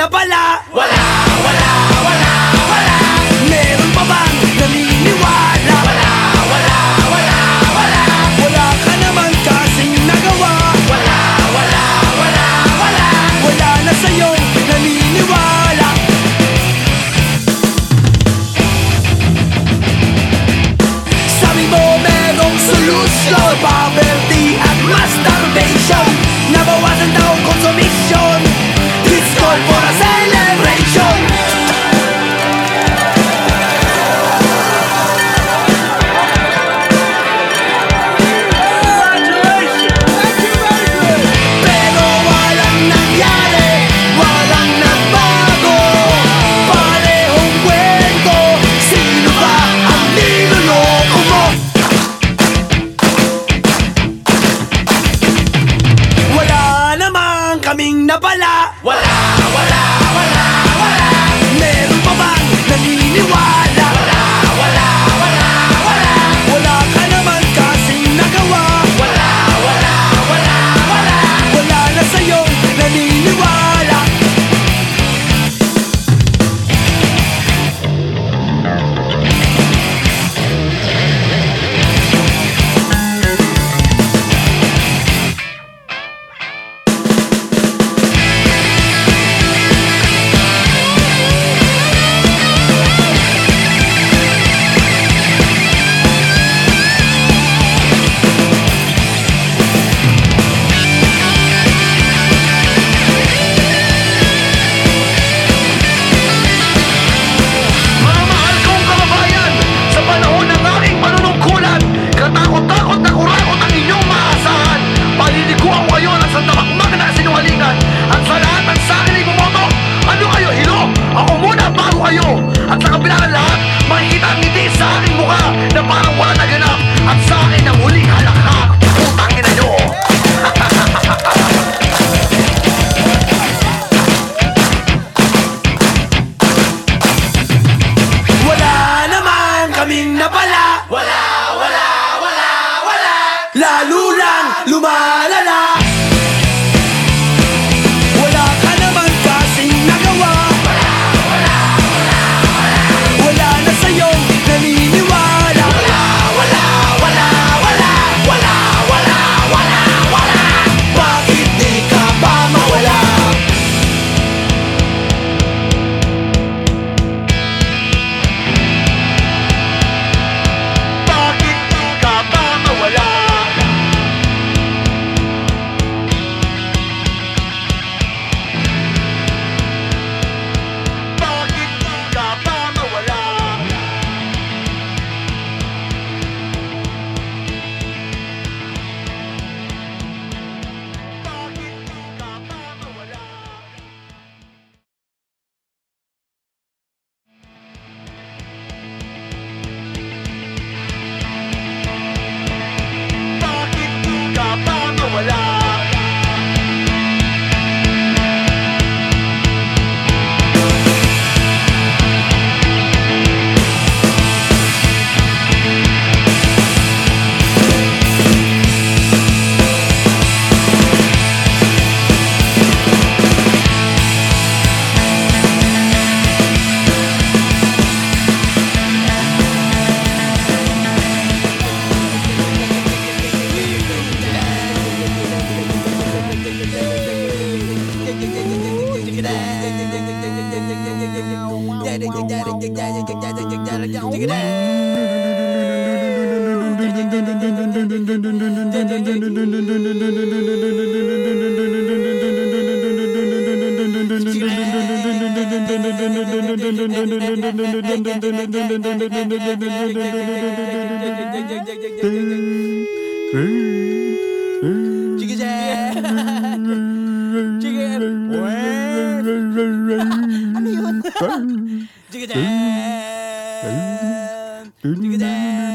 na pala! Wala! kaming nabala Wala, wala. damdamin na Wala, wala, wala, wala. Lalo lang lumalaman Ding. Dugge den! Dugge den!